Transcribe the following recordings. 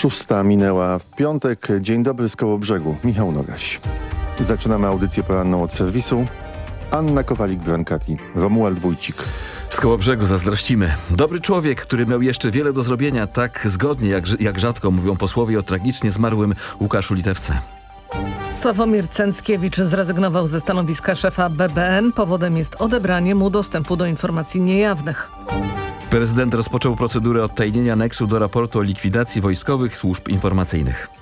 Szósta minęła w piątek. Dzień dobry z Kołobrzegu. Michał Nogaś. Zaczynamy audycję poranną od serwisu. Anna Kowalik-Brankati, Romuald Wójcik. Z Kołobrzegu zazdrościmy. Dobry człowiek, który miał jeszcze wiele do zrobienia, tak zgodnie jak, jak rzadko mówią posłowie o tragicznie zmarłym Łukaszu Litewce. Sławomir Cęckiewicz zrezygnował ze stanowiska szefa BBN. Powodem jest odebranie mu dostępu do informacji niejawnych. Prezydent rozpoczął procedurę odtajnienia aneksu do raportu o likwidacji wojskowych służb informacyjnych.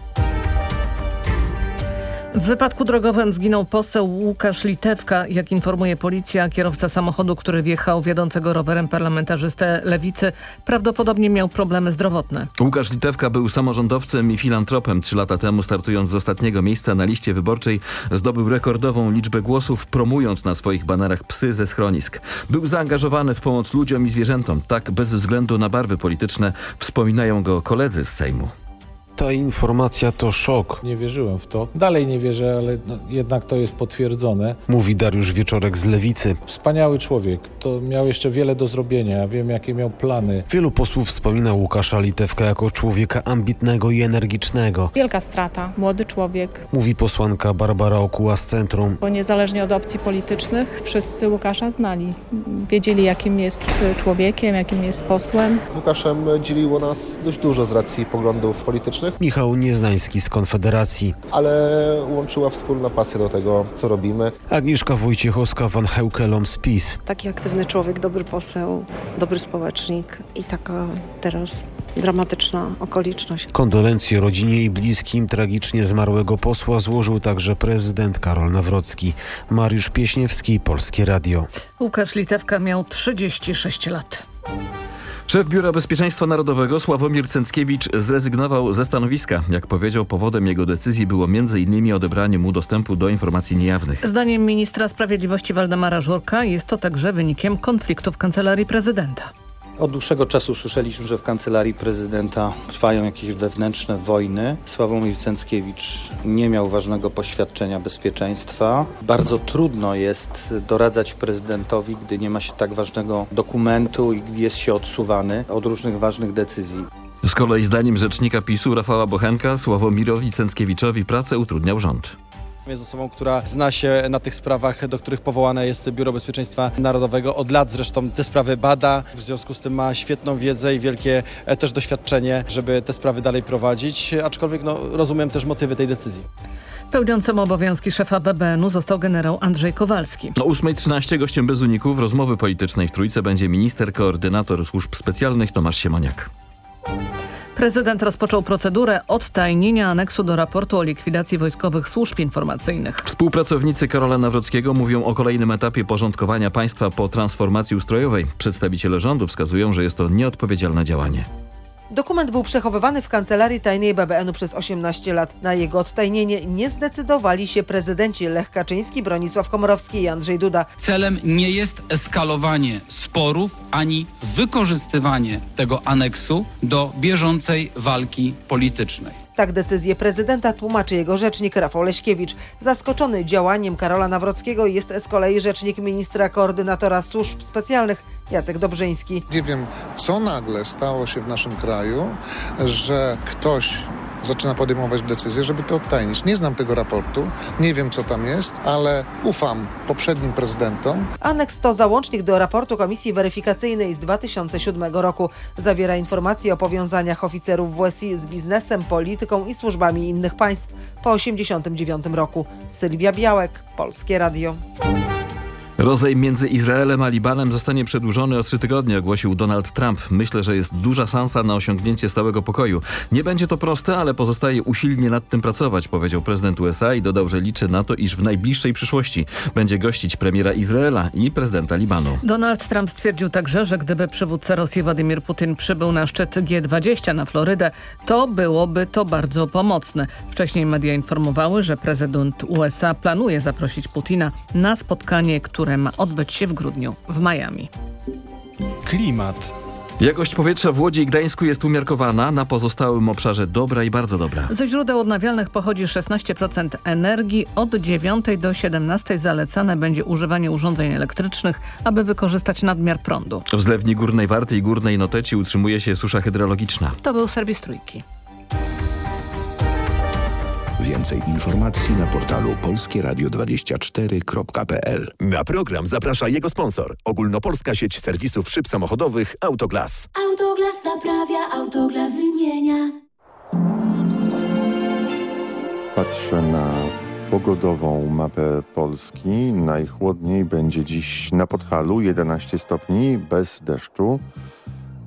W wypadku drogowym zginął poseł Łukasz Litewka. Jak informuje policja, kierowca samochodu, który wjechał wiodącego rowerem parlamentarzystę Lewicy, prawdopodobnie miał problemy zdrowotne. Łukasz Litewka był samorządowcem i filantropem. Trzy lata temu startując z ostatniego miejsca na liście wyborczej zdobył rekordową liczbę głosów, promując na swoich banerach psy ze schronisk. Był zaangażowany w pomoc ludziom i zwierzętom. Tak bez względu na barwy polityczne wspominają go koledzy z Sejmu. Ta informacja to szok, Nie wierzyłem w to. Dalej nie wierzę, ale no, jednak to jest potwierdzone. mówi Dariusz Wieczorek z Lewicy. Wspaniały człowiek. To miał jeszcze wiele do zrobienia. Ja wiem, jakie miał plany. Wielu posłów wspomina Łukasza Litewka jako człowieka ambitnego i energicznego, Wielka strata, młody człowiek, mówi posłanka Barbara Okuła z Centrum. bo niezależnie od opcji politycznych wszyscy Łukasza znali. Wiedzieli jakim jest człowiekiem, jakim jest posłem. Z Łukaszem dzieliło nas dość dużo z racji poglądów politycznych, Michał Nieznański z Konfederacji. ale łączyła wspólna pasja do tego, co robimy. Agnieszka Wojciechowska van Heukelom z PiS. Taki aktywny człowiek, dobry poseł, dobry społecznik i taka teraz dramatyczna okoliczność. Kondolencje rodzinie i bliskim tragicznie zmarłego posła złożył także prezydent Karol Nawrocki. Mariusz Pieśniewski, Polskie Radio. Łukasz Litewka miał 36 lat. Szef Biura Bezpieczeństwa Narodowego Sławomir Cęckiewicz zrezygnował ze stanowiska. Jak powiedział, powodem jego decyzji było m.in. odebranie mu dostępu do informacji niejawnych. Zdaniem ministra sprawiedliwości Waldemara Żurka jest to także wynikiem konfliktu w kancelarii prezydenta. Od dłuższego czasu słyszeliśmy, że w kancelarii prezydenta trwają jakieś wewnętrzne wojny. Sławomir Cęckiewicz nie miał ważnego poświadczenia bezpieczeństwa. Bardzo trudno jest doradzać prezydentowi, gdy nie ma się tak ważnego dokumentu i jest się odsuwany od różnych ważnych decyzji. Z kolei zdaniem rzecznika PiSu Rafała Bochenka Sławomirowi Cęckiewiczowi pracę utrudniał rząd. Jest osobą, która zna się na tych sprawach, do których powołane jest Biuro Bezpieczeństwa Narodowego. Od lat zresztą te sprawy bada, w związku z tym ma świetną wiedzę i wielkie e, też doświadczenie, żeby te sprawy dalej prowadzić, aczkolwiek no, rozumiem też motywy tej decyzji. Pełniącym obowiązki szefa BBN-u został generał Andrzej Kowalski. O 8.13 gościem bez uników rozmowy politycznej w Trójce będzie minister koordynator służb specjalnych Tomasz Siemoniak. Prezydent rozpoczął procedurę odtajnienia aneksu do raportu o likwidacji wojskowych służb informacyjnych. Współpracownicy Karola Nawrockiego mówią o kolejnym etapie porządkowania państwa po transformacji ustrojowej. Przedstawiciele rządu wskazują, że jest to nieodpowiedzialne działanie. Dokument był przechowywany w kancelarii tajnej BBN-u przez 18 lat. Na jego odtajnienie nie zdecydowali się prezydenci Lech Kaczyński, Bronisław Komorowski i Andrzej Duda. Celem nie jest eskalowanie sporów ani wykorzystywanie tego aneksu do bieżącej walki politycznej. Tak decyzję prezydenta tłumaczy jego rzecznik Rafał Leśkiewicz. Zaskoczony działaniem Karola Nawrockiego jest z kolei rzecznik ministra koordynatora służb specjalnych Jacek Dobrzyński. Nie wiem, co nagle stało się w naszym kraju, że ktoś zaczyna podejmować decyzję, żeby to odtajnić. Nie znam tego raportu, nie wiem co tam jest, ale ufam poprzednim prezydentom. Aneks to załącznik do raportu Komisji Weryfikacyjnej z 2007 roku. Zawiera informacje o powiązaniach oficerów WSI z biznesem, polityką i służbami innych państw po 1989 roku. Sylwia Białek, Polskie Radio. Rozejm między Izraelem a Libanem zostanie przedłużony o trzy tygodnie, ogłosił Donald Trump. Myślę, że jest duża szansa na osiągnięcie stałego pokoju. Nie będzie to proste, ale pozostaje usilnie nad tym pracować, powiedział prezydent USA i dodał, że liczy na to, iż w najbliższej przyszłości będzie gościć premiera Izraela i prezydenta Libanu. Donald Trump stwierdził także, że gdyby przywódca Rosji Władimir Putin przybył na szczyt G20 na Florydę, to byłoby to bardzo pomocne. Wcześniej media informowały, że prezydent USA planuje zaprosić Putina na spotkanie, które ma odbyć się w grudniu w Miami. Klimat. Jakość powietrza w Łodzi i Gdańsku jest umiarkowana, na pozostałym obszarze dobra i bardzo dobra. Ze źródeł odnawialnych pochodzi 16% energii. Od 9 do 17 zalecane będzie używanie urządzeń elektrycznych, aby wykorzystać nadmiar prądu. W zlewni Górnej Warty i Górnej Noteci utrzymuje się susza hydrologiczna. To był serwis Trójki. Więcej informacji na portalu polskieradio24.pl. Na program zaprasza jego sponsor. Ogólnopolska sieć serwisów szyb samochodowych Autoglas. Autoglas naprawia, autoglas wymienia. Patrzę na pogodową mapę Polski. Najchłodniej będzie dziś na Podhalu 11 stopni bez deszczu.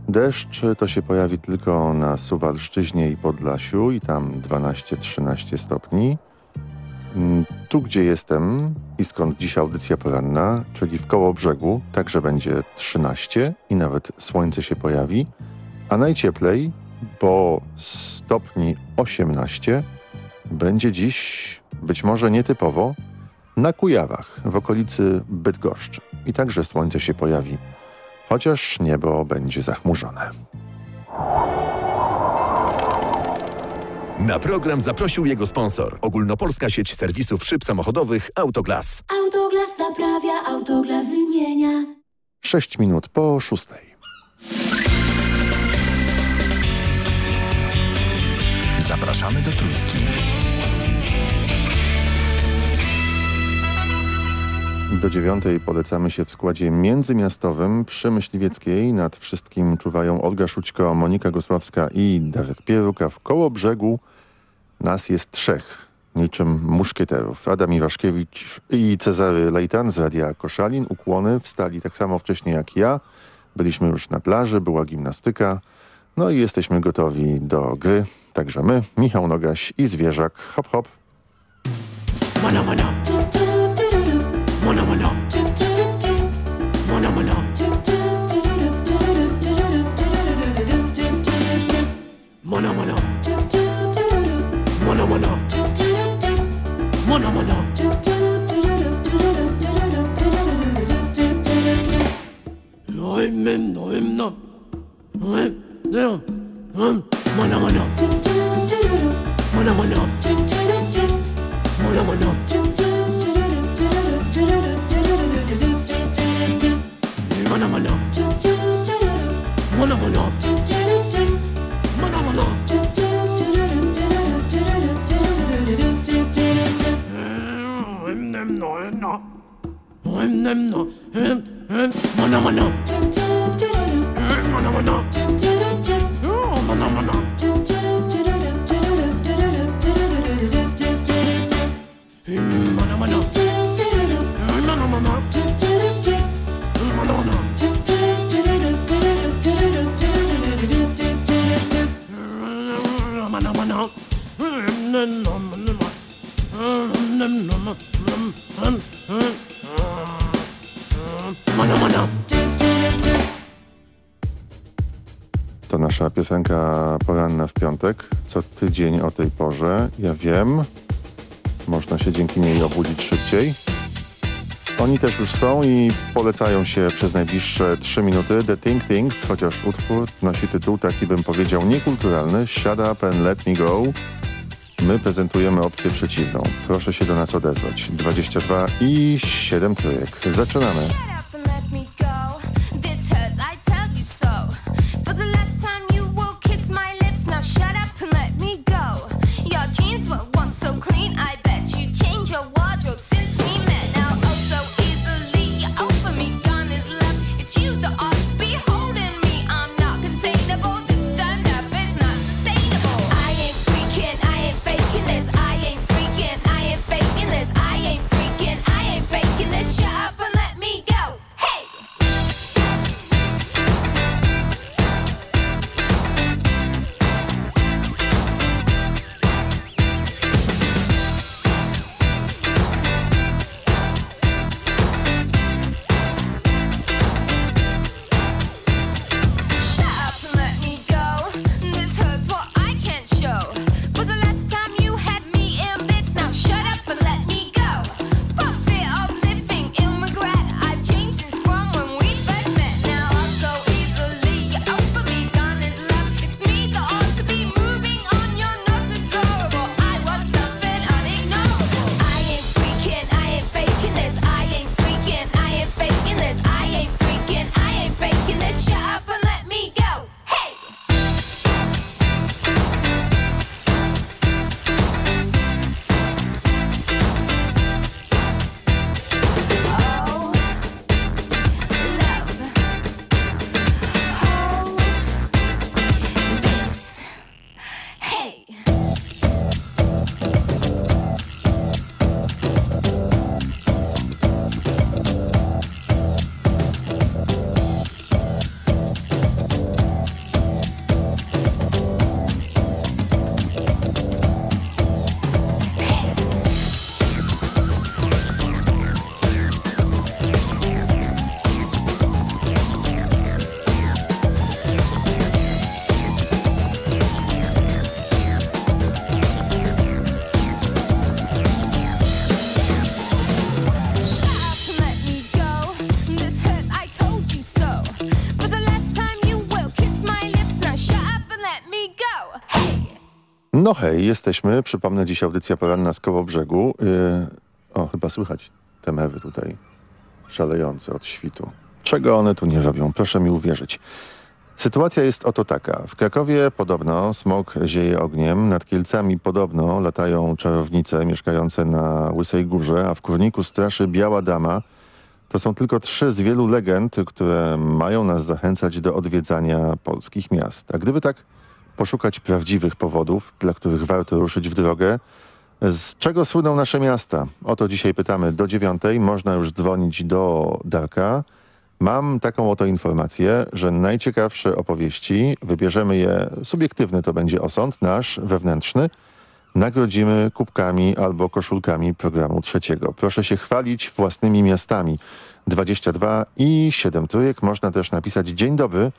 Deszcz to się pojawi tylko na Suwalszczyźnie i Podlasiu i tam 12-13 stopni. Mm, Tu, gdzie jestem i skąd dziś audycja poranna, czyli w koło brzegu, także będzie 13 i nawet słońce się pojawi, a najcieplej, bo stopni 18, będzie dziś, być może nietypowo, na Kujawach, w okolicy Bydgoszczy. I także słońce się pojawi, chociaż niebo będzie zachmurzone. Na program zaprosił jego sponsor. Ogólnopolska sieć serwisów szyb samochodowych Autoglas. Autoglas naprawia, autoglas wymienia. 6 minut po szóstej. Zapraszamy do Trójki. Do dziewiątej polecamy się w składzie międzymiastowym przy Myśliwieckiej. Nad wszystkim czuwają Olga Szućko, Monika Gosławska i Darek Pieruka. W koło brzegu nas jest trzech, niczym muszkieterów. Adam Iwaszkiewicz i Cezary Lejtan z Radia Koszalin. Ukłony wstali tak samo wcześnie jak ja. Byliśmy już na plaży, była gimnastyka. No i jesteśmy gotowi do gry. Także my, Michał Nogaś i Zwierzak. Hop, hop. Mono, mono. Mono, mono. Mono, mono. Mono, mono. Mono, mono. Mono, mono. Noem, noem, no. Noem, no. Noem, Mono, mono. Mono, mono. Mono, mono. Mana mana. Mana mana. Mana mana. Hem nem no hem no. Hem nem no hem hem. Mana mana. Mana mana. Mana mana. Nasza piosenka poranna w piątek. Co tydzień o tej porze. Ja wiem. Można się dzięki niej obudzić szybciej. Oni też już są i polecają się przez najbliższe 3 minuty. The Think Things, chociaż utwór nosi tytuł taki bym powiedział niekulturalny. Shut up and let me go. My prezentujemy opcję przeciwną. Proszę się do nas odezwać. 22 i 7 trójek. Zaczynamy. No hej, jesteśmy. Przypomnę, dziś audycja poranna z Kołobrzegu. Yy, o, chyba słychać te mewy tutaj szalejące od świtu. Czego one tu nie robią? Proszę mi uwierzyć. Sytuacja jest oto taka. W Krakowie podobno smog zieje ogniem, nad Kielcami podobno latają czarownice mieszkające na Łysej Górze, a w Kurniku straszy Biała Dama. To są tylko trzy z wielu legend, które mają nas zachęcać do odwiedzania polskich miast. A gdyby tak poszukać prawdziwych powodów, dla których warto ruszyć w drogę, z czego słyną nasze miasta? O to dzisiaj pytamy do dziewiątej. Można już dzwonić do Darka. Mam taką oto informację, że najciekawsze opowieści, wybierzemy je, subiektywny to będzie osąd, nasz, wewnętrzny, nagrodzimy kubkami albo koszulkami programu trzeciego. Proszę się chwalić własnymi miastami. 22 i 7 trójek. Można też napisać dzień dobry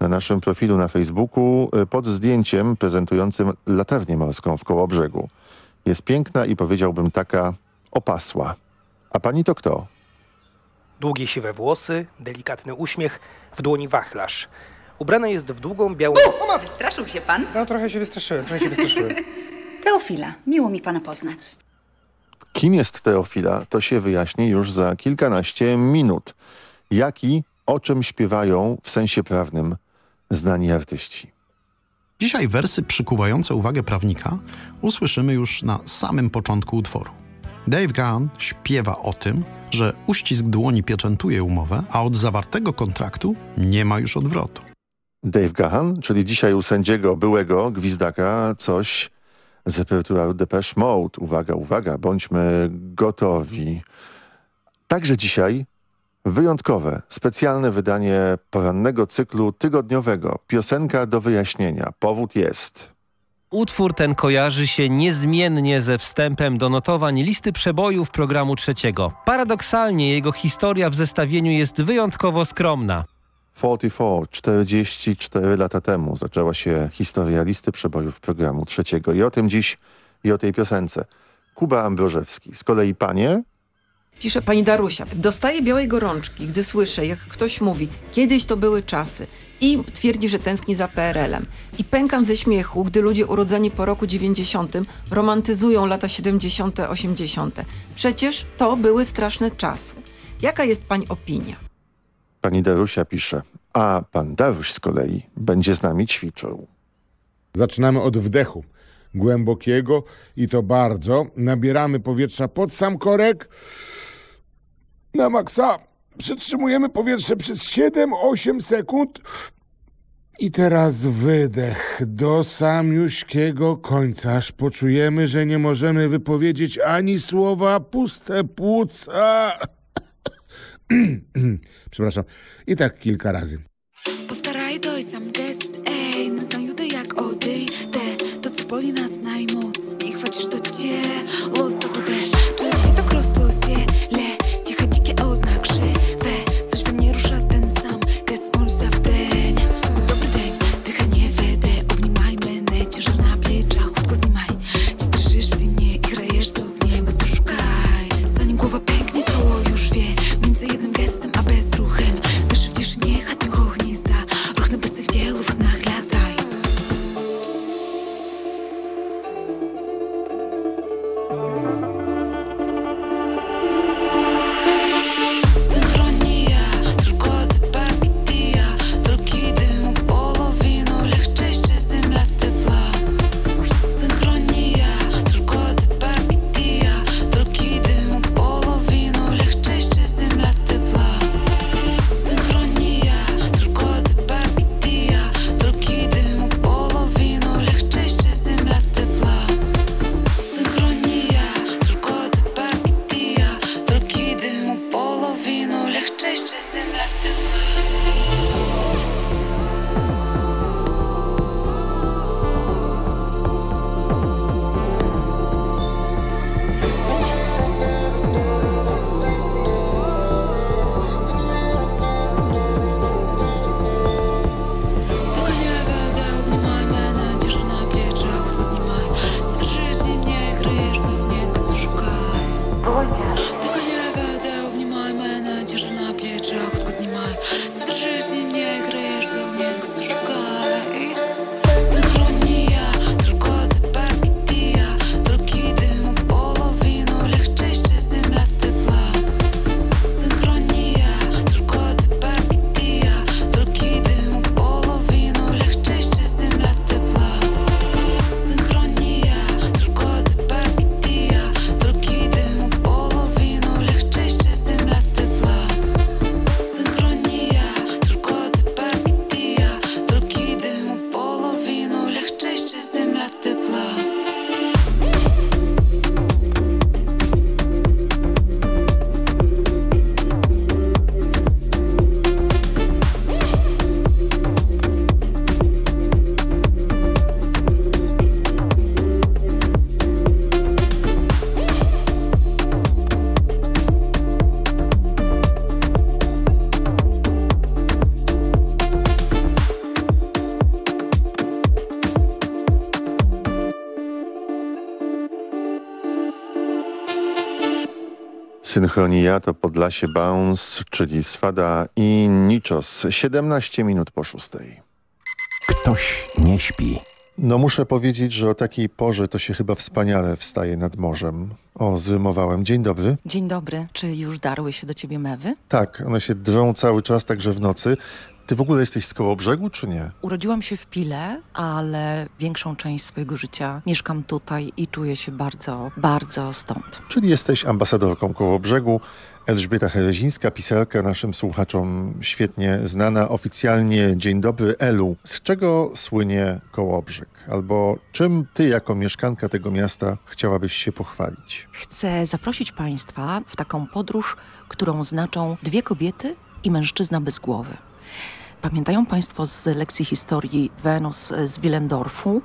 na naszym profilu na Facebooku y, pod zdjęciem prezentującym latarnię morską w Kołobrzegu. Jest piękna i powiedziałbym taka opasła. A pani to kto? Długie siwe włosy, delikatny uśmiech, w dłoni wachlarz. Ubrana jest w długą, białą... Wystraszył się pan? No trochę się wystraszyłem, trochę się wystraszyłem. Teofila, miło mi pana poznać. Kim jest Teofila, to się wyjaśni już za kilkanaście minut. Jaki, o czym śpiewają w sensie prawnym znani artyści. Dzisiaj wersy przykuwające uwagę prawnika usłyszymy już na samym początku utworu. Dave Gahan śpiewa o tym, że uścisk dłoni pieczętuje umowę, a od zawartego kontraktu nie ma już odwrotu. Dave Gahan, czyli dzisiaj u sędziego byłego gwizdaka coś z repertuaru Depeche Mode. Uwaga, uwaga, bądźmy gotowi. Także dzisiaj wyjątkowe, specjalne wydanie porannego cyklu tygodniowego. Piosenka do wyjaśnienia. Powód jest... Utwór ten kojarzy się niezmiennie ze wstępem do notowań listy przebojów programu trzeciego. Paradoksalnie jego historia w zestawieniu jest wyjątkowo skromna. 44, 44 lata temu zaczęła się historia listy przebojów programu trzeciego. I o tym dziś, i o tej piosence. Kuba Ambrożewski. Z kolei panie... Pisze pani Darusia. Dostaję białej gorączki, gdy słyszę, jak ktoś mówi, kiedyś to były czasy i twierdzi, że tęskni za PRL-em. I pękam ze śmiechu, gdy ludzie urodzeni po roku 90 romantyzują lata 70., 80. Przecież to były straszne czasy. Jaka jest pani opinia? Pani Darusia pisze, a pan Daruś z kolei będzie z nami ćwiczył. Zaczynamy od wdechu. Głębokiego i to bardzo. Nabieramy powietrza pod sam korek na maksa. Przytrzymujemy powietrze przez 7-8 sekund. I teraz wydech do samiuśkiego końca, aż poczujemy, że nie możemy wypowiedzieć ani słowa, puste płuca. Przepraszam. I tak kilka razy. Powtarzaj, doj sam gest. Synchronia to Podlasie Bounce, czyli Swada i Niczos. 17 minut po szóstej. Ktoś nie śpi. No muszę powiedzieć, że o takiej porze to się chyba wspaniale wstaje nad morzem. O, zwymowałem. Dzień dobry. Dzień dobry. Czy już darły się do ciebie mewy? Tak, one się drą cały czas, także w nocy. Ty w ogóle jesteś z koło brzegu, czy nie? Urodziłam się w Pile, ale większą część swojego życia mieszkam tutaj i czuję się bardzo, bardzo stąd. Czyli jesteś ambasadorką koło brzegu. Elżbieta Herezińska, pisarka, naszym słuchaczom świetnie znana. Oficjalnie dzień dobry Elu. Z czego słynie Kołobrzeg? Albo czym ty jako mieszkanka tego miasta chciałabyś się pochwalić? Chcę zaprosić Państwa w taką podróż, którą znaczą dwie kobiety i mężczyzna bez głowy. Pamiętają Państwo z lekcji historii Wenus z Willendorfu?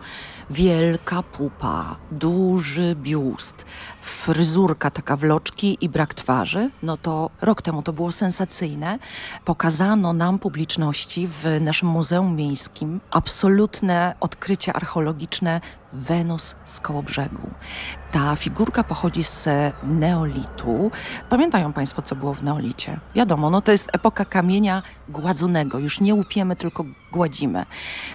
Wielka pupa, duży biust, fryzurka taka wloczki i brak twarzy. No to rok temu to było sensacyjne. Pokazano nam publiczności w naszym Muzeum Miejskim absolutne odkrycie archeologiczne Wenus z Kołobrzegu. Ta figurka pochodzi z neolitu. Pamiętają Państwo, co było w neolicie? Wiadomo, no to jest epoka kamienia gładzonego. Już nie łupiemy, tylko gładzimy.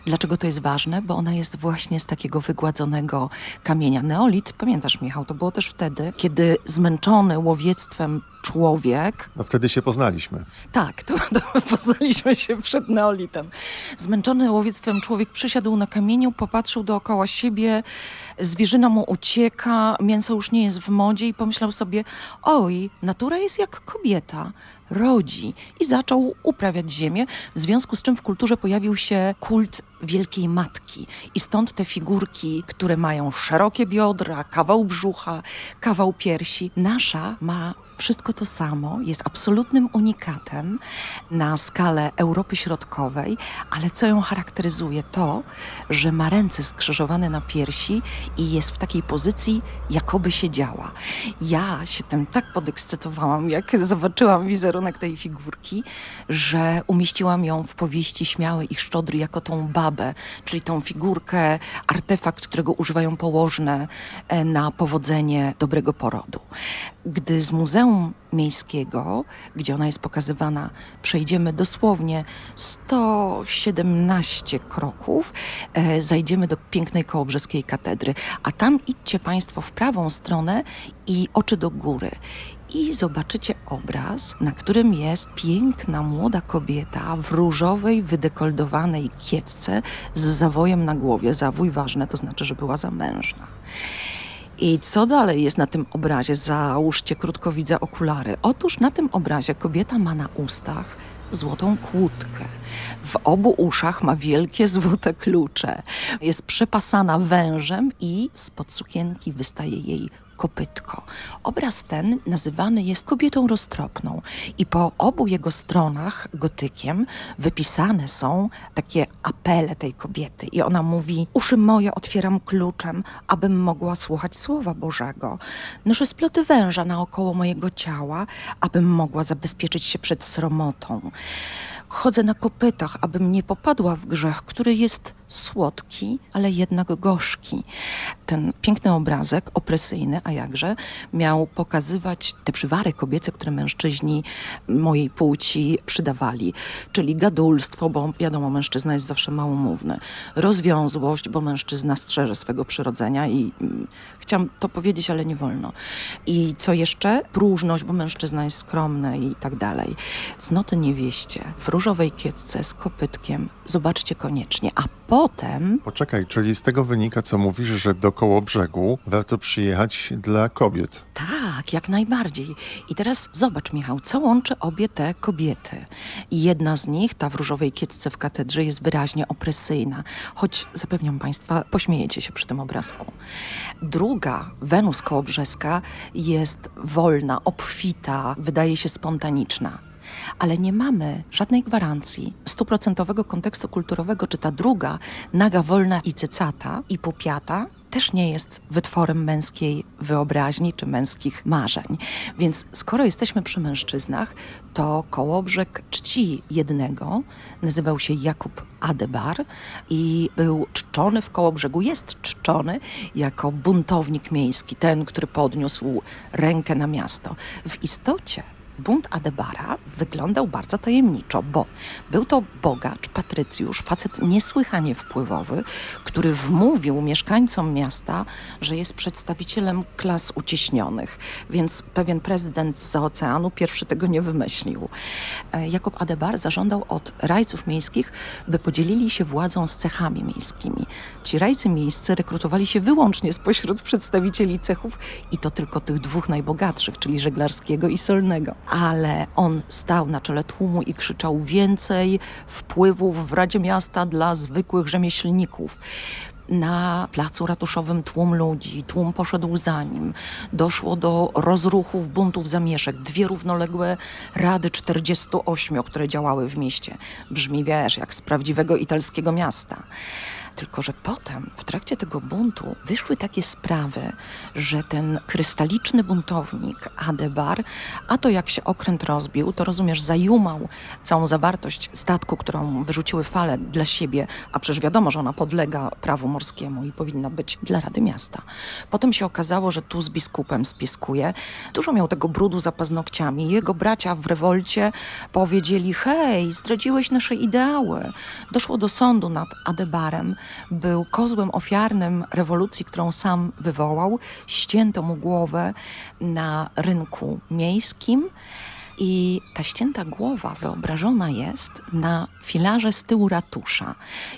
Dlaczego to jest ważne? Bo ona jest właśnie z takiego wygładzonego kamienia. Neolit, pamiętasz Michał, to było też wtedy, kiedy zmęczony łowiectwem człowiek No wtedy się poznaliśmy. tak, to, to poznaliśmy się przed neolitem. Zmęczony łowiectwem człowiek przysiadł na kamieniu, popatrzył dookoła siebie, zwierzyna mu ucieka, mięso już nie jest w modzie i pomyślał sobie, oj, natura jest jak kobieta, rodzi. I zaczął uprawiać ziemię, w związku z czym w kulturze pojawił się kult Wielkiej Matki. I stąd te figurki, które mają szerokie biodra, kawał brzucha, kawał piersi. Nasza ma wszystko to samo, jest absolutnym unikatem na skalę Europy Środkowej, ale co ją charakteryzuje to, że ma ręce skrzyżowane na piersi i jest w takiej pozycji, jakoby siedziała. Ja się tym tak podekscytowałam, jak zobaczyłam wizerunek tej figurki, że umieściłam ją w powieści Śmiały i Szczodry jako tą babę, czyli tą figurkę, artefakt, którego używają położne e, na powodzenie dobrego porodu. Gdy z Muzeum Miejskiego, gdzie ona jest pokazywana, przejdziemy dosłownie 117 kroków, e, zajdziemy do pięknej kołobrzeskiej katedry, a tam idźcie Państwo w prawą stronę i oczy do góry. I zobaczycie obraz, na którym jest piękna młoda kobieta w różowej, wydekoldowanej kiecce z zawojem na głowie. Zawój ważne, to znaczy, że była zamężna. I co dalej jest na tym obrazie? Załóżcie krótkowidza okulary. Otóż na tym obrazie kobieta ma na ustach złotą kłódkę. W obu uszach ma wielkie złote klucze. Jest przepasana wężem i spod sukienki wystaje jej kopytko. Obraz ten nazywany jest kobietą roztropną i po obu jego stronach gotykiem wypisane są takie apele tej kobiety i ona mówi uszy moje otwieram kluczem, abym mogła słuchać Słowa Bożego. Noszę sploty węża naokoło mojego ciała, abym mogła zabezpieczyć się przed sromotą. Chodzę na kopytach, abym nie popadła w grzech, który jest słodki, ale jednak gorzki. Ten piękny obrazek, opresyjny, a jakże, miał pokazywać te przywary kobiece, które mężczyźni mojej płci przydawali. Czyli gadulstwo, bo wiadomo, mężczyzna jest zawsze małomówny. Rozwiązłość, bo mężczyzna strzeże swego przyrodzenia i mm, chciałam to powiedzieć, ale nie wolno. I co jeszcze? Próżność, bo mężczyzna jest skromny i tak dalej. Cnoty niewieście w różowej kiecce z kopytkiem zobaczcie koniecznie. A potem Poczekaj, czyli z tego wynika, co mówisz, że do Kołobrzegu warto przyjechać dla kobiet. Tak, jak najbardziej. I teraz zobacz, Michał, co łączy obie te kobiety. Jedna z nich, ta w różowej kiecce w katedrze, jest wyraźnie opresyjna, choć zapewniam Państwa, pośmiejecie się przy tym obrazku. Druga, Wenus Kołobrzeska, jest wolna, obfita, wydaje się spontaniczna. Ale nie mamy żadnej gwarancji stuprocentowego kontekstu kulturowego, czy ta druga, naga, wolna i cycata i pupiata, też nie jest wytworem męskiej wyobraźni czy męskich marzeń. Więc skoro jesteśmy przy mężczyznach, to Kołobrzeg czci jednego, nazywał się Jakub Adebar i był czczony w Kołobrzegu, jest czczony jako buntownik miejski, ten, który podniósł rękę na miasto. W istocie bunt Adebara wyglądał bardzo tajemniczo, bo był to bogacz, patrycjusz, facet niesłychanie wpływowy, który wmówił mieszkańcom miasta, że jest przedstawicielem klas uciśnionych, więc pewien prezydent z oceanu pierwszy tego nie wymyślił. E, Jakub Adebar zażądał od rajców miejskich, by podzielili się władzą z cechami miejskimi. Ci rajcy miejscy rekrutowali się wyłącznie spośród przedstawicieli cechów i to tylko tych dwóch najbogatszych, czyli żeglarskiego i solnego. Ale on stał na czele tłumu i krzyczał więcej wpływów w Radzie Miasta dla zwykłych rzemieślników. Na placu ratuszowym tłum ludzi, tłum poszedł za nim. Doszło do rozruchów, buntów, zamieszek. Dwie równoległe rady 48, które działały w mieście. Brzmi, wiesz, jak z prawdziwego italskiego miasta. Tylko, że potem, w trakcie tego buntu, wyszły takie sprawy, że ten krystaliczny buntownik Adebar, a to jak się okręt rozbił, to rozumiesz, zajumał całą zawartość statku, którą wyrzuciły fale dla siebie, a przecież wiadomo, że ona podlega prawu morskiemu i powinna być dla Rady Miasta. Potem się okazało, że tu z biskupem spiskuje. Dużo miał tego brudu za paznokciami. Jego bracia w rewolcie powiedzieli, hej, zdradziłeś nasze ideały. Doszło do sądu nad Adebarem. Był kozłem ofiarnym rewolucji, którą sam wywołał. Ścięto mu głowę na rynku miejskim. I ta ścięta głowa wyobrażona jest na filarze z tyłu ratusza.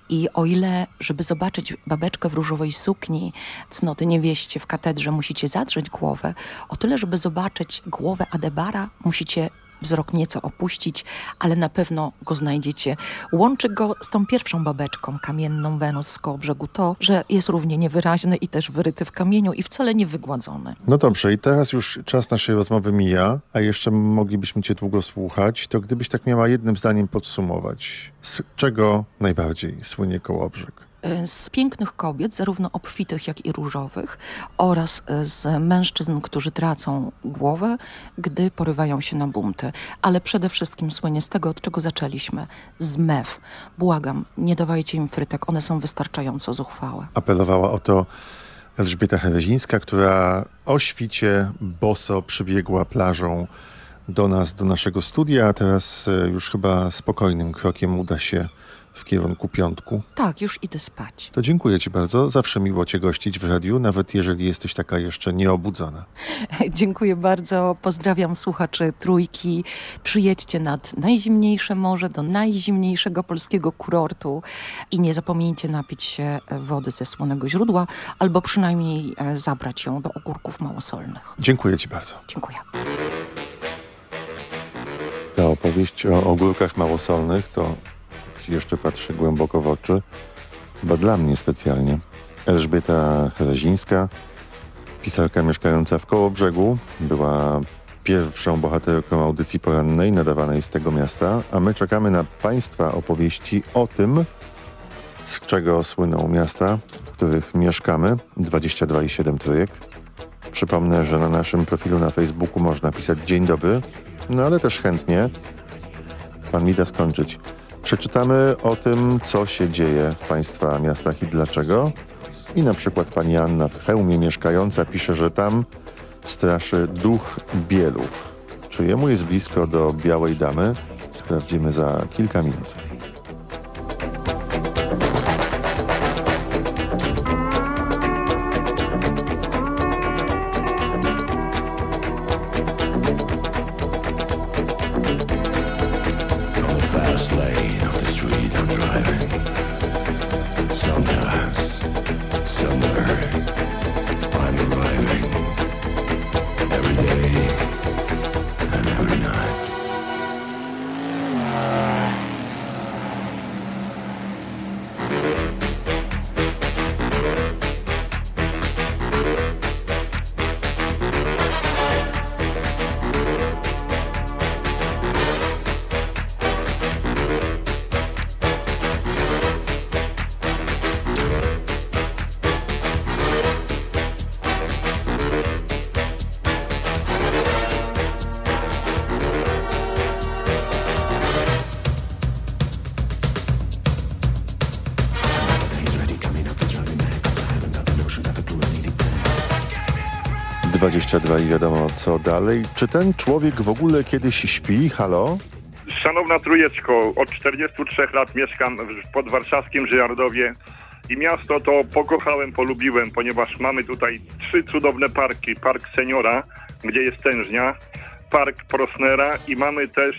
I o ile, żeby zobaczyć babeczkę w różowej sukni, cnoty niewieście w katedrze, musicie zadrzeć głowę, o tyle, żeby zobaczyć głowę Adebara, musicie wzrok nieco opuścić, ale na pewno go znajdziecie. Łączy go z tą pierwszą babeczką, kamienną Wenus z koło brzegu to, że jest równie niewyraźny i też wyryty w kamieniu i wcale nie wygładzony. No dobrze, i teraz już czas naszej rozmowy mija, a jeszcze moglibyśmy Cię długo słuchać. To gdybyś tak miała jednym zdaniem podsumować, z czego najbardziej słynie Kołobrzeg? Z pięknych kobiet, zarówno obfitych, jak i różowych, oraz z mężczyzn, którzy tracą głowę, gdy porywają się na bunty. Ale przede wszystkim słynie z tego, od czego zaczęliśmy. Z mew. Błagam, nie dawajcie im frytek, one są wystarczająco zuchwałe. Apelowała o to Elżbieta Herezińska, która o świcie boso przybiegła plażą do nas, do naszego studia, a teraz e, już chyba spokojnym krokiem uda się w kierunku piątku. Tak, już idę spać. To dziękuję Ci bardzo. Zawsze miło Cię gościć w radiu, nawet jeżeli jesteś taka jeszcze nieobudzona. Dziękuję bardzo. Pozdrawiam słuchaczy Trójki. Przyjedźcie nad najzimniejsze morze, do najzimniejszego polskiego kurortu i nie zapomnijcie napić się wody ze słonego źródła, albo przynajmniej e, zabrać ją do ogórków małosolnych. Dziękuję Ci bardzo. Dziękuję. Ta opowieść o ogórkach małosolnych to Jeszcze patrzę głęboko w oczy, chyba dla mnie specjalnie. Elżbieta Herezińska, pisarka mieszkająca w Kołobrzegu, była pierwszą bohaterką audycji porannej nadawanej z tego miasta, a my czekamy na Państwa opowieści o tym, z czego słyną miasta, w których mieszkamy, 22 i 7 trójek. Przypomnę, że na naszym profilu na Facebooku można pisać dzień dobry, no ale też chętnie pan mi da skończyć. Przeczytamy o tym, co się dzieje w Państwa miastach i dlaczego. I na przykład pani Anna w Chełmie mieszkająca pisze, że tam straszy duch bieluch. Czy jemu jest blisko do Białej Damy? Sprawdzimy za kilka minut. Miller. 22 i wiadomo co dalej. Czy ten człowiek w ogóle kiedyś śpi? Halo? Szanowna Trójeczko, od 43 lat mieszkam w podwarszawskim Żyjardowie i miasto to pokochałem, polubiłem, ponieważ mamy tutaj trzy cudowne parki. Park Seniora, gdzie jest tężnia, Park Prosnera i mamy też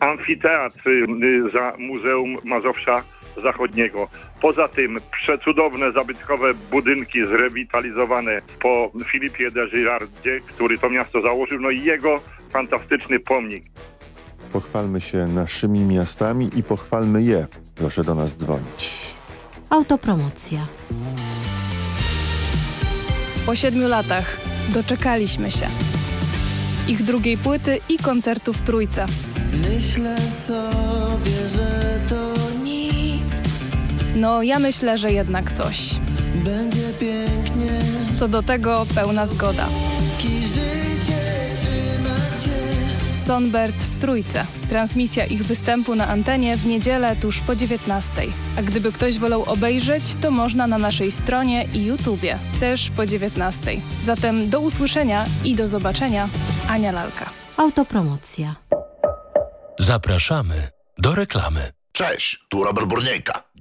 amfiteatr y, za Muzeum Mazowsza Zachodniego. Poza tym przecudowne, zabytkowe budynki zrewitalizowane po Filipie de Girardzie, który to miasto założył, no i jego fantastyczny pomnik. Pochwalmy się naszymi miastami i pochwalmy je. Proszę do nas dzwonić. Autopromocja. Po siedmiu latach doczekaliśmy się. Ich drugiej płyty i koncertu w Trójce. Myślę sobie, że to. No, ja myślę, że jednak coś. Będzie pięknie. Co do tego pełna zgoda. Sonbert w Trójce. Transmisja ich występu na antenie w niedzielę tuż po 19. A gdyby ktoś wolał obejrzeć, to można na naszej stronie i YouTubie, też po 19. Zatem do usłyszenia i do zobaczenia. Ania Lalka. Autopromocja. Zapraszamy do reklamy. Cześć, tu Robert Burniejka.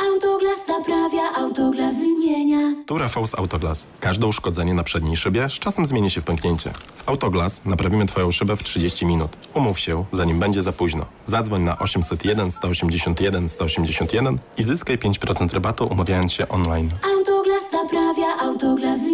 Autoglas naprawia, autoglas wymienia. Tu Rafał z Autoglas. Każde uszkodzenie na przedniej szybie z czasem zmieni się w pęknięcie. W Autoglas naprawimy Twoją szybę w 30 minut. Umów się, zanim będzie za późno. Zadzwoń na 801 181 181 i zyskaj 5% rabatu umawiając się online. Autoglas naprawia, autoglas wymienia.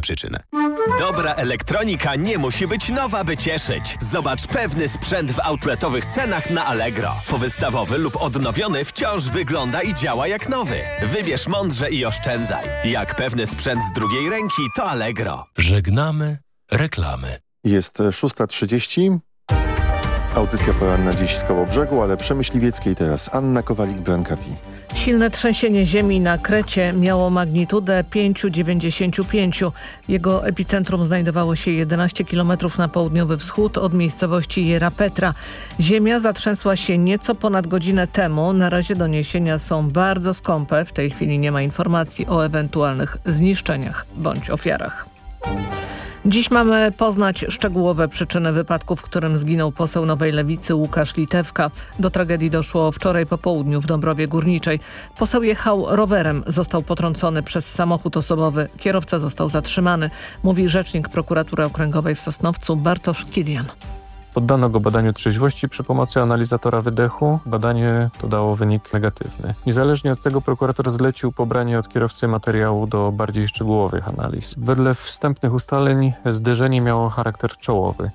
przyczyn. Dobra elektronika nie musi być nowa, by cieszyć. Zobacz pewny sprzęt w outletowych cenach na Allegro. Powystawowy lub odnowiony wciąż wygląda i działa jak nowy. Wybierz mądrze i oszczędzaj. Jak pewny sprzęt z drugiej ręki, to Allegro. Żegnamy reklamy. Jest 6.30. Audycja poranna dziś z koło brzegu, ale przemyśliwieckiej teraz Anna Kowalik-Brankati. Silne trzęsienie ziemi na Krecie miało magnitudę 5,95. Jego epicentrum znajdowało się 11 km na południowy wschód od miejscowości Jera Petra. Ziemia zatrzęsła się nieco ponad godzinę temu. Na razie doniesienia są bardzo skąpe. W tej chwili nie ma informacji o ewentualnych zniszczeniach bądź ofiarach. Dziś mamy poznać szczegółowe przyczyny wypadku, w którym zginął poseł Nowej Lewicy Łukasz Litewka. Do tragedii doszło wczoraj po południu w Dąbrowie Górniczej. Poseł jechał rowerem, został potrącony przez samochód osobowy. Kierowca został zatrzymany, mówi rzecznik prokuratury okręgowej w Sosnowcu Bartosz Kilian. Poddano go badaniu trzeźwości przy pomocy analizatora wydechu. Badanie to dało wynik negatywny. Niezależnie od tego prokurator zlecił pobranie od kierowcy materiału do bardziej szczegółowych analiz. Wedle wstępnych ustaleń zderzenie miało charakter czołowy.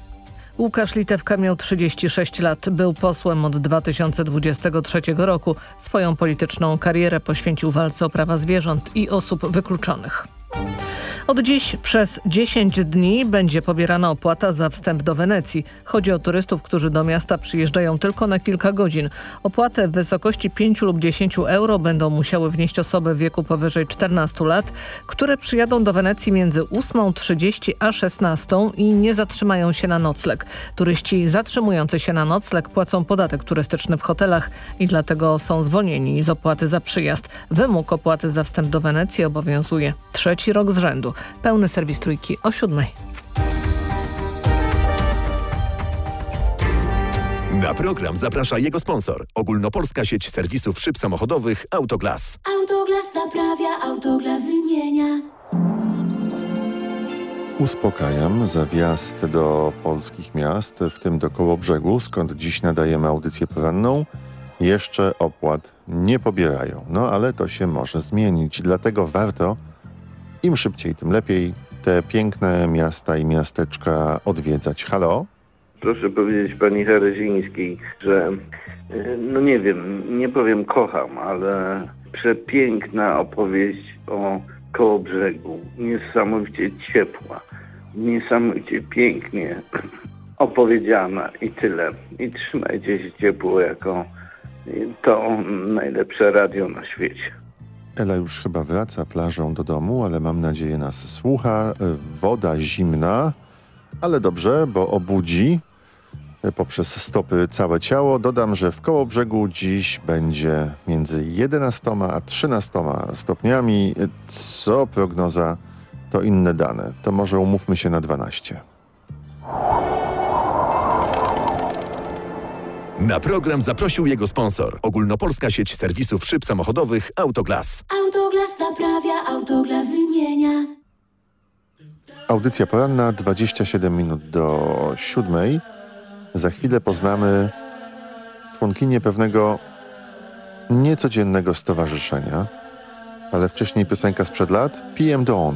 Łukasz Litewka miał 36 lat, był posłem od 2023 roku. Swoją polityczną karierę poświęcił walce o prawa zwierząt i osób wykluczonych. Od dziś przez 10 dni będzie pobierana opłata za wstęp do Wenecji. Chodzi o turystów, którzy do miasta przyjeżdżają tylko na kilka godzin. Opłatę w wysokości 5 lub 10 euro będą musiały wnieść osoby w wieku powyżej 14 lat, które przyjadą do Wenecji między 8.30 a 16 i nie zatrzymają się na nocleg. Turyści zatrzymujący się na nocleg płacą podatek turystyczny w hotelach i dlatego są zwolnieni z opłaty za przyjazd. Wymóg opłaty za wstęp do Wenecji obowiązuje trzeci rok z rzędu. Pełny serwis Trójki o siódmej. Na program zaprasza jego sponsor. Ogólnopolska sieć serwisów szyb samochodowych Autoglas. Autoglas naprawia, Autoglas wymienia. Uspokajam za wjazd do polskich miast, w tym do Kołobrzegu, skąd dziś nadajemy audycję poranną. Jeszcze opłat nie pobierają, no ale to się może zmienić, dlatego warto im szybciej, tym lepiej te piękne miasta i miasteczka odwiedzać. Halo? Proszę powiedzieć pani Herezińskiej, że e, no nie wiem, nie powiem kocham, ale przepiękna opowieść o koło brzegu, niesamowicie ciepła, niesamowicie pięknie opowiedziana i tyle. I trzymajcie się ciepło jako to najlepsze radio na świecie. Ela już chyba wraca plażą do domu, ale mam nadzieję nas słucha. E, woda zimna, ale dobrze, bo obudzi e, poprzez stopy całe ciało. Dodam, że w koło brzegu dziś będzie między 11 a 13 stopniami. E, co prognoza, to inne dane. To może umówmy się na 12. Na program zaprosił jego sponsor. Ogólnopolska sieć serwisów szyb samochodowych Autoglas. Autoglas naprawia, Autoglas wymienia. Audycja poranna, 27 minut do siódmej. Za chwilę poznamy członkinię pewnego niecodziennego stowarzyszenia, ale wcześniej piosenka sprzed lat PM Dawn.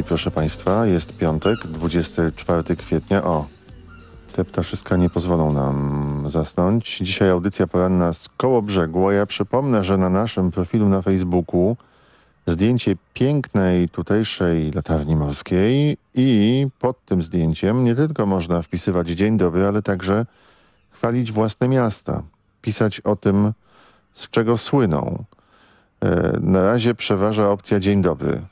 Proszę Państwa. Jest piątek, 24 kwietnia. O, te ptaszyska nie pozwolą nam zasnąć. Dzisiaj audycja poranna z koło brzegu, a ja przypomnę, że na naszym profilu na Facebooku zdjęcie pięknej tutejszej latarni morskiej i pod tym zdjęciem nie tylko można wpisywać dzień dobry, ale także chwalić własne miasta, pisać o tym, z czego słyną. E, Na razie przeważa opcja dzień dobry.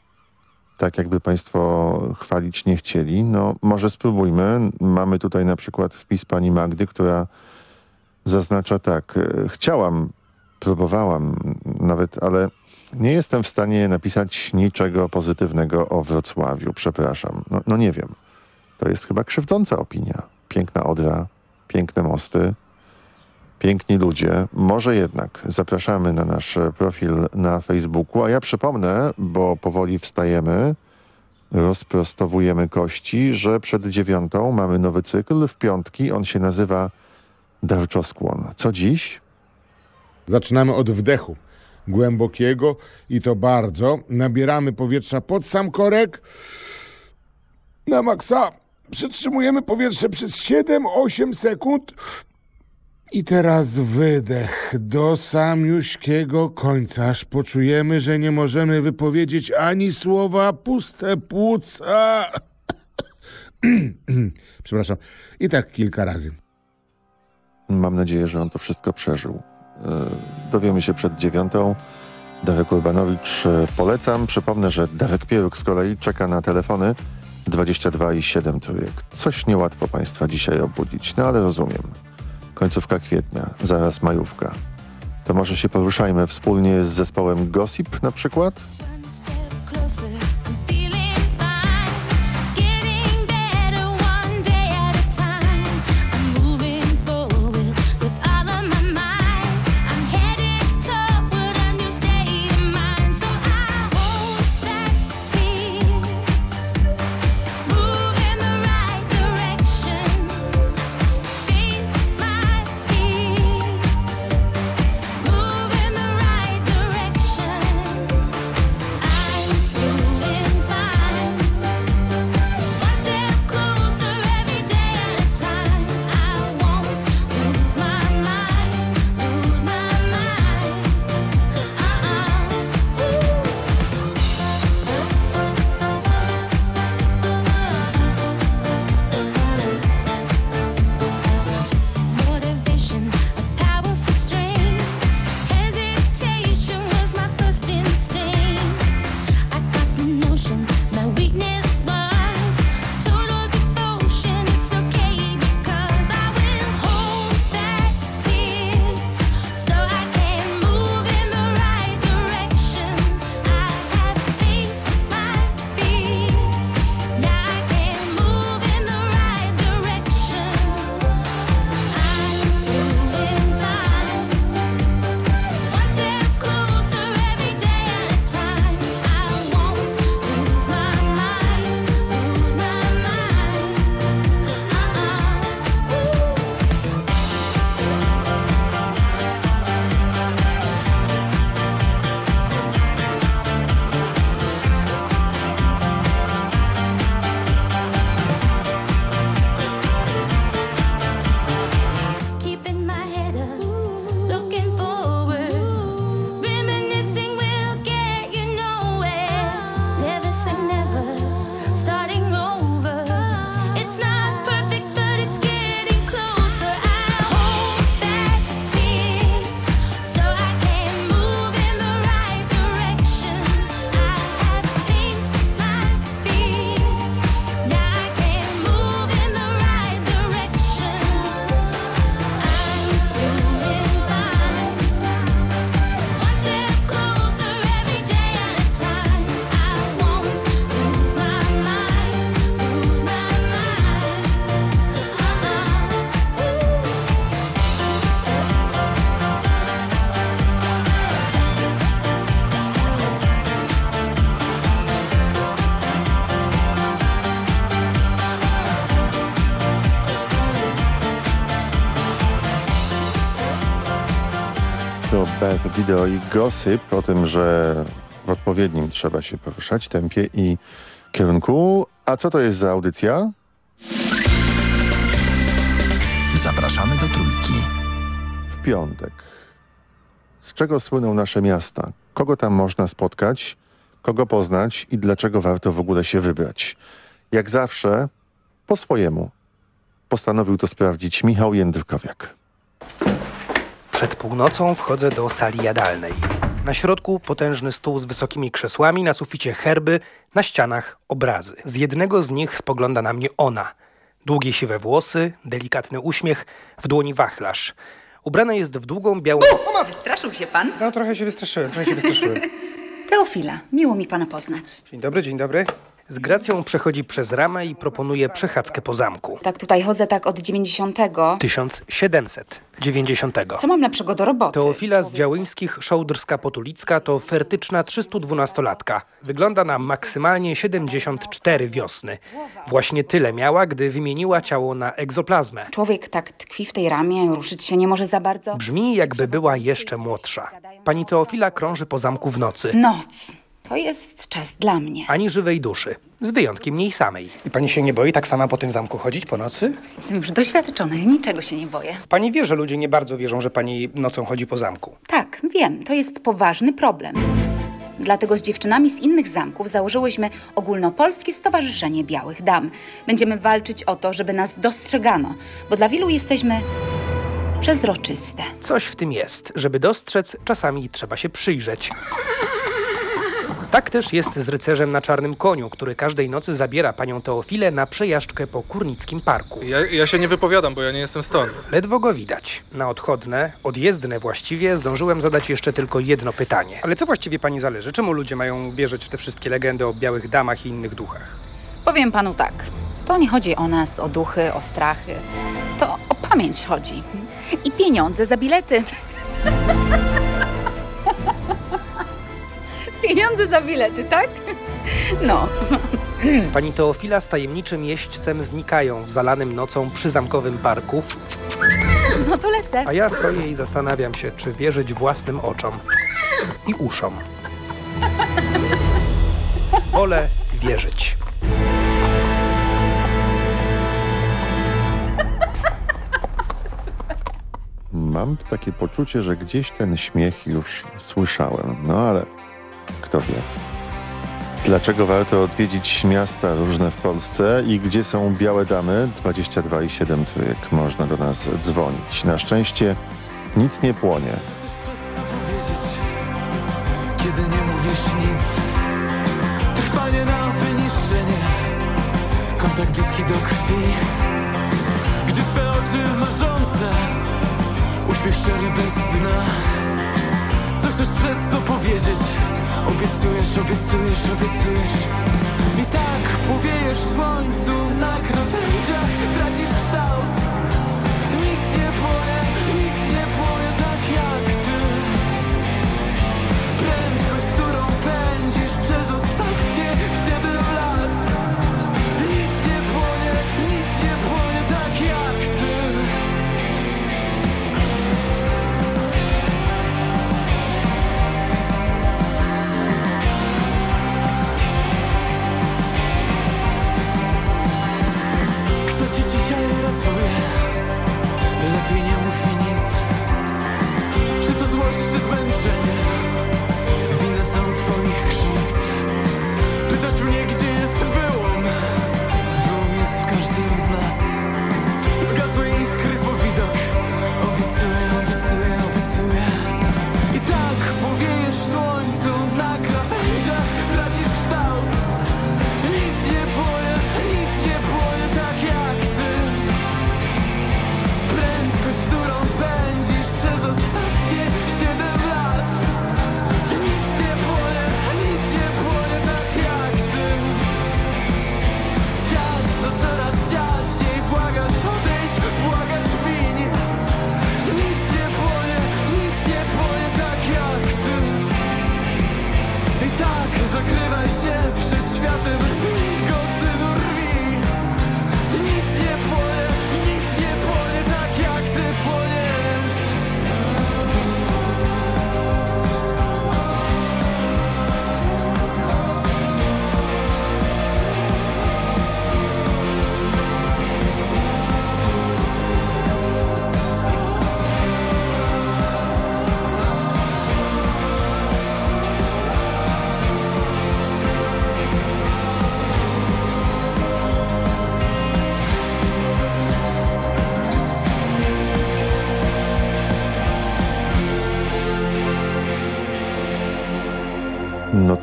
Tak jakby Państwo chwalić nie chcieli. No może spróbujmy. Mamy tutaj na przykład wpis pani Magdy, która zaznacza tak. Chciałam, próbowałam nawet, ale nie jestem w stanie napisać niczego pozytywnego o Wrocławiu. Przepraszam. No, no nie wiem. To jest chyba krzywdząca opinia. Piękna Odra, piękne mosty, piękni ludzie. Może jednak zapraszamy na nasz e, profil na Facebooku, a ja przypomnę, bo powoli wstajemy, rozprostowujemy kości, że przed dziewiątą mamy nowy cykl w piątki. On się nazywa Darczoskłon. Co dziś? Zaczynamy od wdechu. Głębokiego i to bardzo. Nabieramy powietrza pod sam korek. Na maksa przytrzymujemy powietrze przez 7-8 sekund. I teraz wydech do samiuśkiego końca, aż poczujemy, że nie możemy wypowiedzieć ani słowa, puste płuca. Przepraszam. I tak kilka razy. Mam nadzieję, że on to wszystko przeżył. E, Dowiemy się przed dziewiątą. Darek Urbanowicz e, polecam. Przypomnę, że Darek Pieruk z kolei czeka na telefony 22 i 7 trójek. Coś niełatwo Państwa dzisiaj obudzić, no ale rozumiem. Końcówka kwietnia, zaraz majówka. To może się poruszajmy wspólnie z zespołem Gossip na przykład? Video i Gossip o tym, że w odpowiednim trzeba się poruszać tempie i kierunku. A co to jest za audycja? Zapraszamy do Trójki. W piątek. Z czego słyną nasze miasta? Kogo tam można spotkać? Kogo poznać i dlaczego warto w ogóle się wybrać? Jak zawsze, po swojemu. Postanowił to sprawdzić Michał Jędrkowiak. Przed północą wchodzę do sali jadalnej. Na środku potężny stół z wysokimi krzesłami, na suficie herby, na ścianach obrazy. Z jednego z nich spogląda na mnie ona. Długie siwe włosy, delikatny uśmiech, w dłoni wachlarz. Ubrana jest w długą białą... Wystraszył się pan? No trochę się wystraszyłem, trochę się wystraszyłem. Teofila, miło mi pana poznać. Dzień dobry, dzień dobry. Z gracją przechodzi przez ramę i proponuje przechadzkę po zamku. Tak tutaj chodzę tak od 90. 1790. Co mam lepszego do roboty? Teofila z Działyńskich, Szołdrska-Potulicka to fertyczna 312-latka. Wygląda na maksymalnie 74 wiosny. Właśnie tyle miała, gdy wymieniła ciało na egzoplazmę. Człowiek tak tkwi w tej ramie, ruszyć się nie może za bardzo. Brzmi jakby była jeszcze młodsza. Pani Teofila krąży po zamku w nocy. Noc. To jest czas dla mnie. Ani żywej duszy. Z wyjątkiem jej samej. I pani się nie boi tak sama po tym zamku chodzić po nocy? Jestem już doświadczona, niczego się nie boję. Pani wie, że ludzie nie bardzo wierzą, że pani nocą chodzi po zamku. Tak, wiem, to jest poważny problem. Dlatego z dziewczynami z innych zamków założyłyśmy Ogólnopolskie Stowarzyszenie Białych Dam. Będziemy walczyć o to, żeby nas dostrzegano, bo dla wielu jesteśmy przezroczyste. Coś w tym jest. Żeby dostrzec, czasami trzeba się przyjrzeć. Tak też jest z rycerzem na czarnym koniu, który każdej nocy zabiera panią Teofilę na przejażdżkę po Kurnickim Parku. Ja, ja się nie wypowiadam, bo ja nie jestem stąd. Ledwo go widać. Na odchodne, odjezdne właściwie, zdążyłem zadać jeszcze tylko jedno pytanie. Ale co właściwie pani zależy? Czemu ludzie mają wierzyć w te wszystkie legendy o białych damach i innych duchach? Powiem panu tak. To nie chodzi o nas, o duchy, o strachy. To o pamięć chodzi. I pieniądze za bilety. pieniądze za bilety, tak? No. Pani Teofila z tajemniczym jeźdźcem znikają w zalanym nocą przyzamkowym parku, No to lecę. a ja stoję i zastanawiam się, czy wierzyć własnym oczom i uszom. Wolę wierzyć. Mam takie poczucie, że gdzieś ten śmiech już słyszałem. No ale kto wie. Dlaczego warto odwiedzić miasta różne w Polsce i gdzie są białe damy? 22 i 7 trójek. Można do nas dzwonić. Na szczęście nic nie płonie. kiedy nie mówisz nic. Trwanie na wyniszczenie, kontakt bliski do krwi. Gdzie twe oczy marzące, uśmiech szczery bez dna. Co chcesz przez to powiedzieć? Obiecujesz, obiecujesz, obiecujesz. I tak powiejesz w słońcu na krawędziach, tracisz kształt. Czy to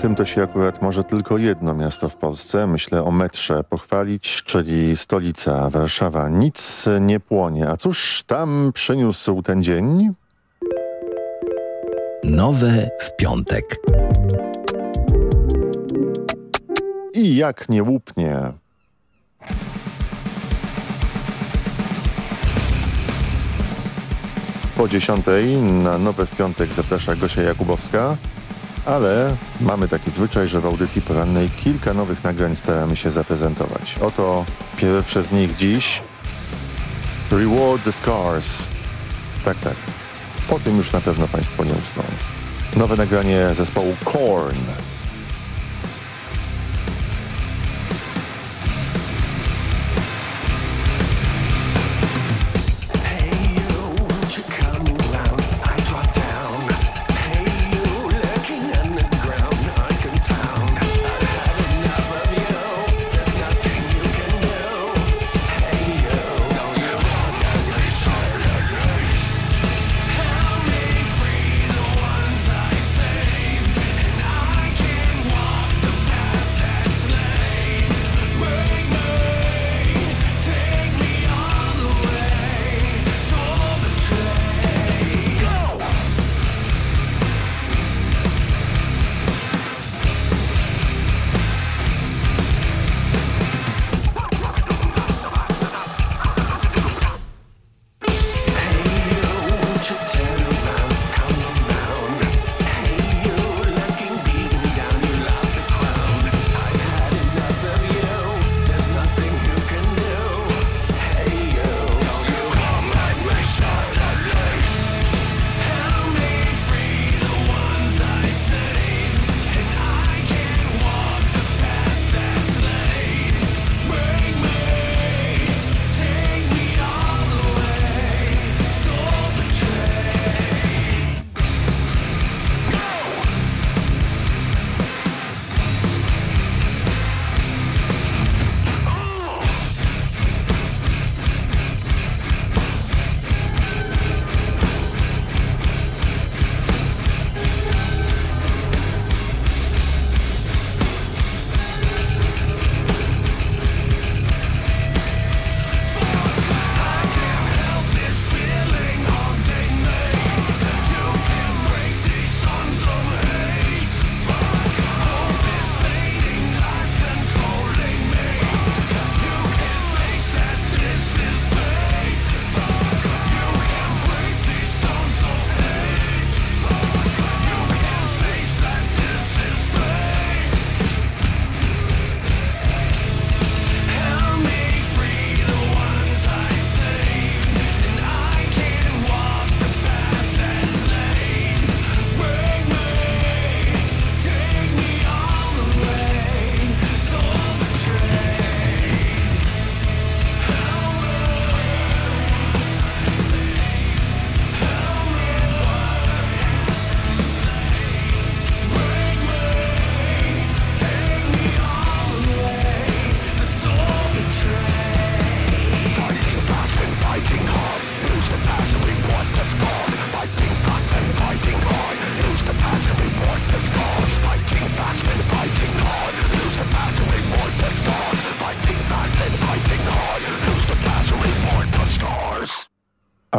tym to się akurat może tylko jedno miasto w Polsce. Myślę o metrze pochwalić, czyli stolica Warszawa. Nic nie płonie. A cóż tam przyniósł ten dzień? Nowe w piątek. I jak nie łupnie. Po dziesiątej na Nowe w piątek zaprasza Gosia Jakubowska, ale mamy taki zwyczaj, że w audycji porannej kilka nowych nagrań staramy się zaprezentować. Oto pierwsze z nich dziś. Reward the Scars. Tak, tak. Po tym już na pewno Państwo nie usną. Nowe nagranie zespołu Korn.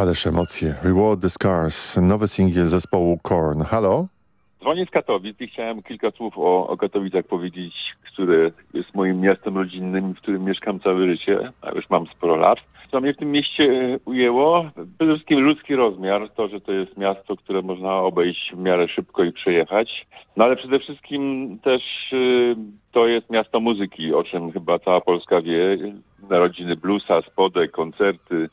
Ależ emocje. Reward the Scars. Nowy singiel zespołu Korn. Halo? Dzwonię z Katowic i chciałem kilka słów o, o Katowicach powiedzieć, które jest moim miastem rodzinnym, w którym mieszkam całe życie, a już mam sporo lat. Co mnie w tym mieście e, ujęło? Przede wszystkim ludzki rozmiar, to, że to jest miasto, które można obejść w miarę szybko i przejechać. No ale przede wszystkim też y, to jest miasto muzyki, o czym chyba cała Polska wie. Narodziny bluesa, spodek, koncerty,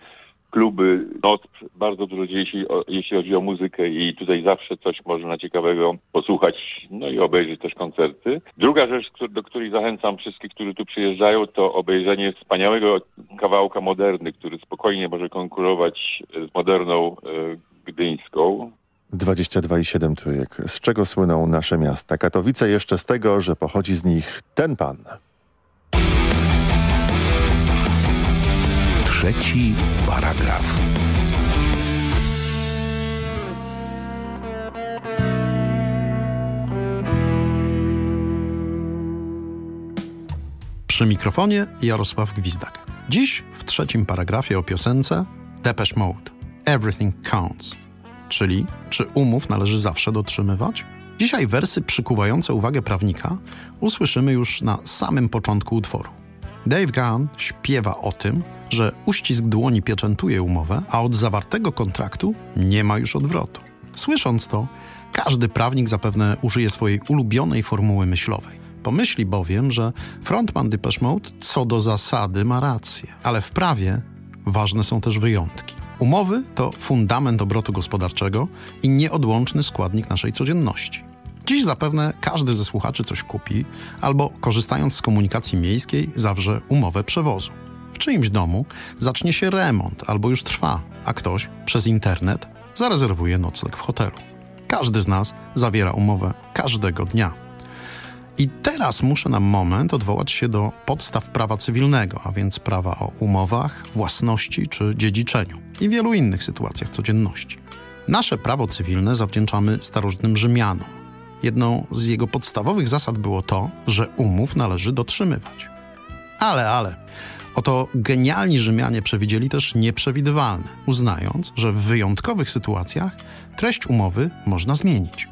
kluby, noc, bardzo dużo dzieje się, jeśli chodzi o muzykę i tutaj zawsze coś można ciekawego posłuchać, no i obejrzeć też koncerty. Druga rzecz, do której zachęcam wszystkich, którzy tu przyjeżdżają, to obejrzenie wspaniałego kawałka moderny, który spokojnie może konkurować z moderną e, gdyńską. 22,7 trójek. Z czego słyną nasze miasta? Katowice jeszcze z tego, że pochodzi z nich ten pan. Trzeci paragraf. Przy mikrofonie Jarosław Gwizdak. Dziś w trzecim paragrafie o piosence Depeche Mode. Everything counts. Czyli czy umów należy zawsze dotrzymywać? Dzisiaj wersy przykuwające uwagę prawnika usłyszymy już na samym początku utworu. Dave Gunn śpiewa o tym, że uścisk dłoni pieczętuje umowę, a od zawartego kontraktu nie ma już odwrotu. Słysząc to, każdy prawnik zapewne użyje swojej ulubionej formuły myślowej. Pomyśli bowiem, że frontman Depeche Mode co do zasady ma rację, ale w prawie ważne są też wyjątki. Umowy to fundament obrotu gospodarczego i nieodłączny składnik naszej codzienności. Dziś zapewne każdy ze słuchaczy coś kupi albo korzystając z komunikacji miejskiej zawrze umowę przewozu. W czyimś domu zacznie się remont albo już trwa, a ktoś przez internet zarezerwuje nocleg w hotelu. Każdy z nas zawiera umowę każdego dnia. I teraz muszę na moment odwołać się do podstaw prawa cywilnego, a więc prawa o umowach, własności czy dziedziczeniu i wielu innych sytuacjach codzienności. Nasze prawo cywilne zawdzięczamy starożytnym Rzymianom. Jedną z jego podstawowych zasad było to, że umów należy dotrzymywać. Ale, ale, oto genialni Rzymianie przewidzieli też nieprzewidywalne, uznając, że w wyjątkowych sytuacjach treść umowy można zmienić.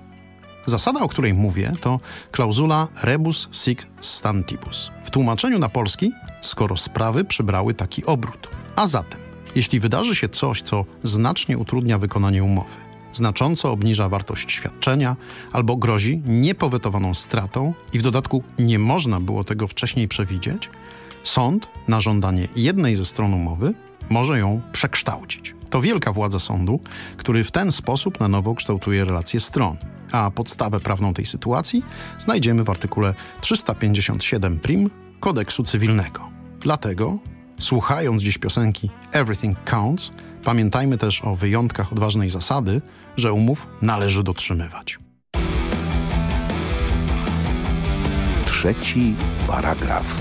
Zasada, o której mówię, to klauzula rebus sic stantibus. W tłumaczeniu na polski, skoro sprawy przybrały taki obrót. A zatem, jeśli wydarzy się coś, co znacznie utrudnia wykonanie umowy, znacząco obniża wartość świadczenia albo grozi niepowetowaną stratą i w dodatku nie można było tego wcześniej przewidzieć, sąd na żądanie jednej ze stron umowy może ją przekształcić. To wielka władza sądu, który w ten sposób na nowo kształtuje relacje stron. A podstawę prawną tej sytuacji znajdziemy w artykule 357 prim kodeksu cywilnego. Dlatego, słuchając dziś piosenki Everything Counts, pamiętajmy też o wyjątkach od ważnej zasady, że umów należy dotrzymywać. Trzeci paragraf.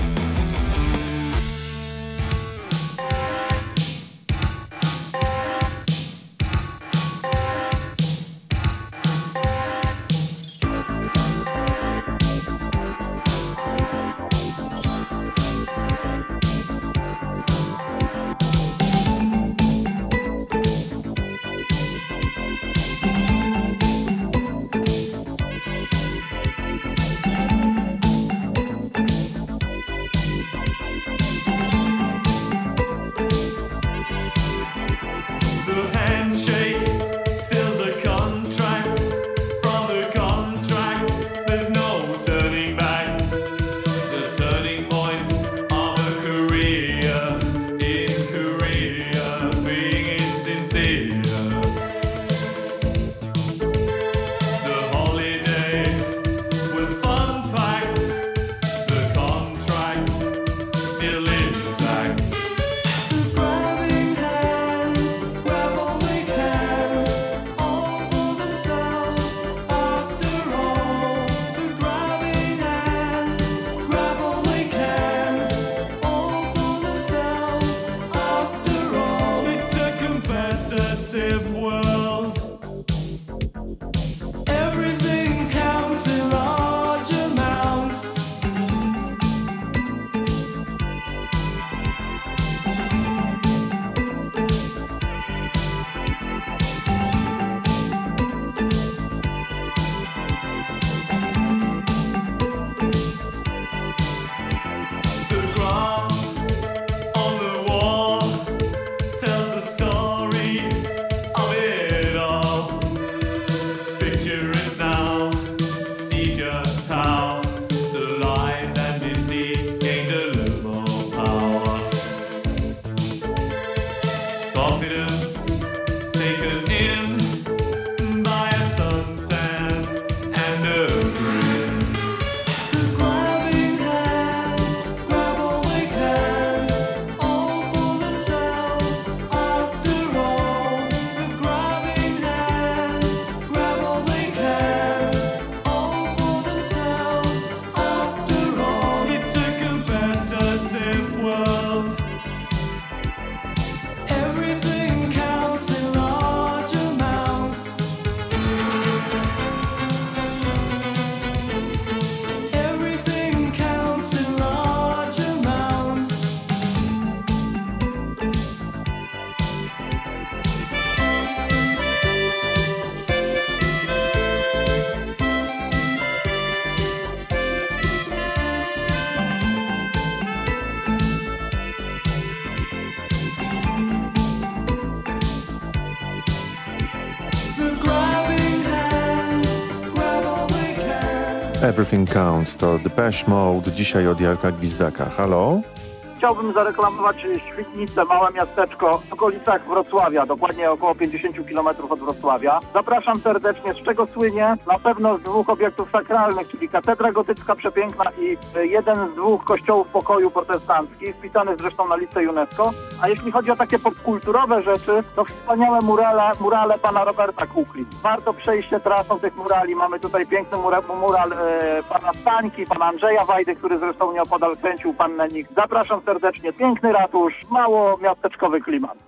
Everything Counts to Depeche Mode, dzisiaj od Jarka Gwizdaka. Halo? Chciałbym zareklamować Świdnicę, małe miasteczko w okolicach Wrocławia, dokładnie około 50 km od Wrocławia. Zapraszam serdecznie, z czego słynie? Na pewno z dwóch obiektów sakralnych, czyli katedra gotycka przepiękna i y, jeden z dwóch kościołów pokoju protestanckich, wpisany zresztą na listę UNESCO. A jeśli chodzi o takie popkulturowe rzeczy, to wspaniałe murale, murale pana Roberta Kukli. Warto przejście trasą tych murali. Mamy tutaj piękny mural, mural e, pana Stańki, pana Andrzeja Wajdy, który zresztą nieopodal kręcił pan Nenik. Zapraszam serdecznie. Piękny ratusz, mało miasteczkowy klimat.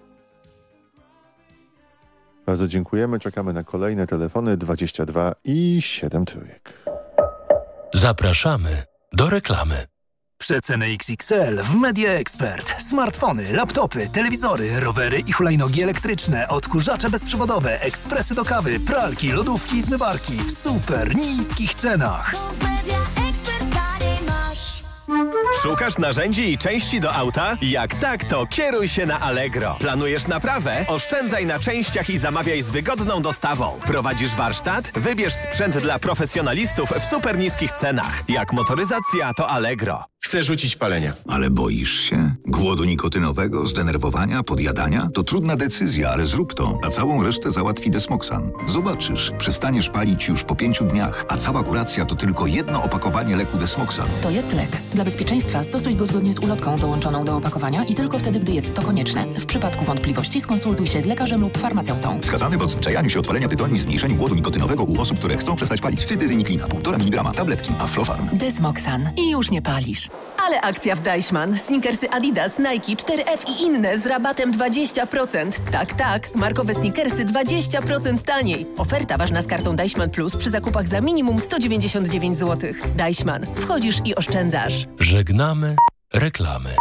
Bardzo dziękujemy. Czekamy na kolejne telefony 22 i 7 trójek. Zapraszamy do reklamy. Przeceny XXL w Media Expert. Smartfony, laptopy, telewizory, rowery i hulajnogi elektryczne, odkurzacze bezprzewodowe, ekspresy do kawy, pralki, lodówki i zmywarki w super niskich cenach. Szukasz narzędzi i części do auta? Jak tak, to kieruj się na Allegro. Planujesz naprawę? Oszczędzaj na częściach i zamawiaj z wygodną dostawą. Prowadzisz warsztat? Wybierz sprzęt dla profesjonalistów w super niskich cenach. Jak motoryzacja, to Allegro. Chcę rzucić palenia. Ale boisz się? Głodu nikotynowego, zdenerwowania, podjadania? To trudna decyzja, ale zrób to, a całą resztę załatwi Desmoxan. Zobaczysz, przestaniesz palić już po pięciu dniach, a cała kuracja to tylko jedno opakowanie leku Desmoxan. To jest lek. Dla bezpieczeństwa stosuj go zgodnie z ulotką dołączoną do opakowania i tylko wtedy, gdy jest to konieczne. W przypadku wątpliwości skonsultuj się z lekarzem lub farmaceutą. Wskazany w odzwyczajaniu się od palenia tytoniu i zmniejszeniu głodu nikotynowego u osób, które chcą przestać palić. Cytyzyniklina, 1,5 mg, tabletki, Aflofarm. Desmoxan. I już nie palisz. Ale akcja w Deichmann. Sneakersy Adidas, Nike, 4F i inne z rabatem 20%. Tak, tak. Markowe sneakersy 20% taniej. Oferta ważna z kartą Deichmann Plus przy zakupach za minimum 199 zł. Deichmann. Wchodzisz i oszczędzasz. Żegnamy reklamy.